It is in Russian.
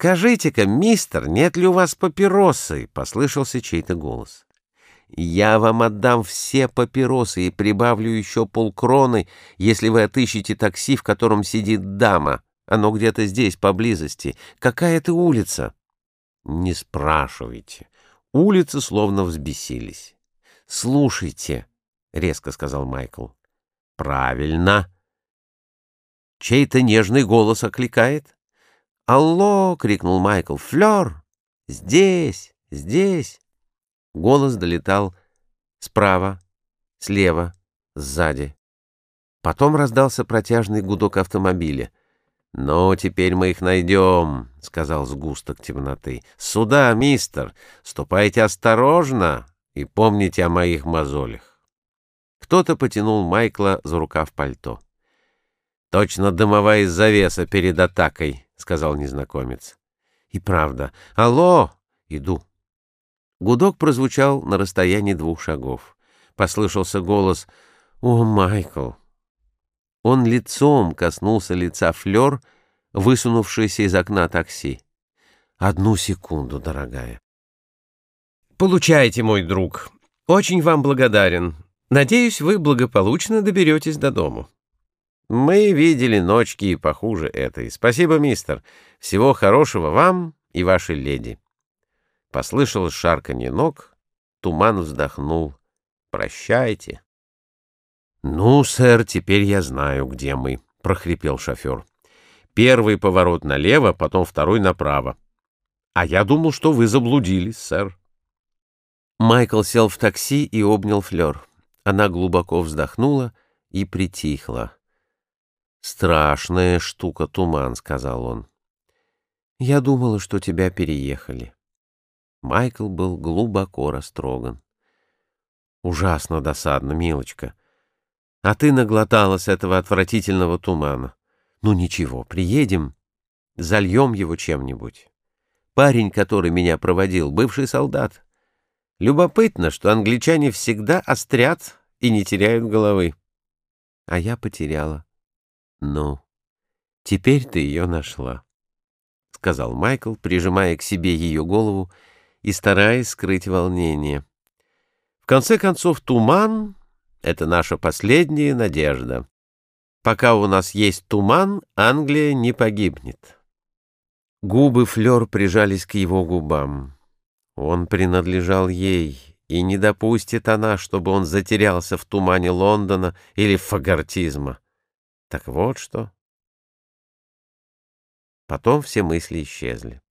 «Скажите-ка, мистер, нет ли у вас папиросы?» — послышался чей-то голос. «Я вам отдам все папиросы и прибавлю еще полкроны, если вы отыщете такси, в котором сидит дама. Оно где-то здесь, поблизости. Какая это улица?» «Не спрашивайте. Улицы словно взбесились». «Слушайте», — резко сказал Майкл. «Правильно». Чей-то нежный голос окликает. «Алло!» — крикнул Майкл. «Флёр! Здесь! Здесь!» Голос долетал справа, слева, сзади. Потом раздался протяжный гудок автомобиля. «Ну, теперь мы их найдем», — сказал сгусток темноты. «Сюда, мистер! Ступайте осторожно и помните о моих мозолях». Кто-то потянул Майкла за рукав пальто. «Точно дымовая завеса перед атакой», — сказал незнакомец. И правда. «Алло!» «Иду». Гудок прозвучал на расстоянии двух шагов. Послышался голос «О, Майкл!». Он лицом коснулся лица Флёр, высунувшейся из окна такси. «Одну секунду, дорогая». «Получайте, мой друг. Очень вам благодарен. Надеюсь, вы благополучно доберетесь до дому». Мы видели ночки и похуже этой. Спасибо, мистер. Всего хорошего вам и вашей леди. Послышалось шарканье ног. Туман вздохнул. Прощайте. Ну, сэр, теперь я знаю, где мы, прохрипел шофер. Первый поворот налево, потом второй направо. А я думал, что вы заблудились, сэр. Майкл сел в такси и обнял Флёр. Она глубоко вздохнула и притихла. «Страшная штука туман», — сказал он. «Я думала, что тебя переехали». Майкл был глубоко растроган. «Ужасно досадно, милочка. А ты наглоталась этого отвратительного тумана. Ну ничего, приедем, зальем его чем-нибудь. Парень, который меня проводил, бывший солдат. Любопытно, что англичане всегда острят и не теряют головы. А я потеряла. «Ну, теперь ты ее нашла», — сказал Майкл, прижимая к себе ее голову и стараясь скрыть волнение. «В конце концов, туман — это наша последняя надежда. Пока у нас есть туман, Англия не погибнет». Губы Флёр прижались к его губам. Он принадлежал ей, и не допустит она, чтобы он затерялся в тумане Лондона или фагортизма. Так вот что. Потом все мысли исчезли.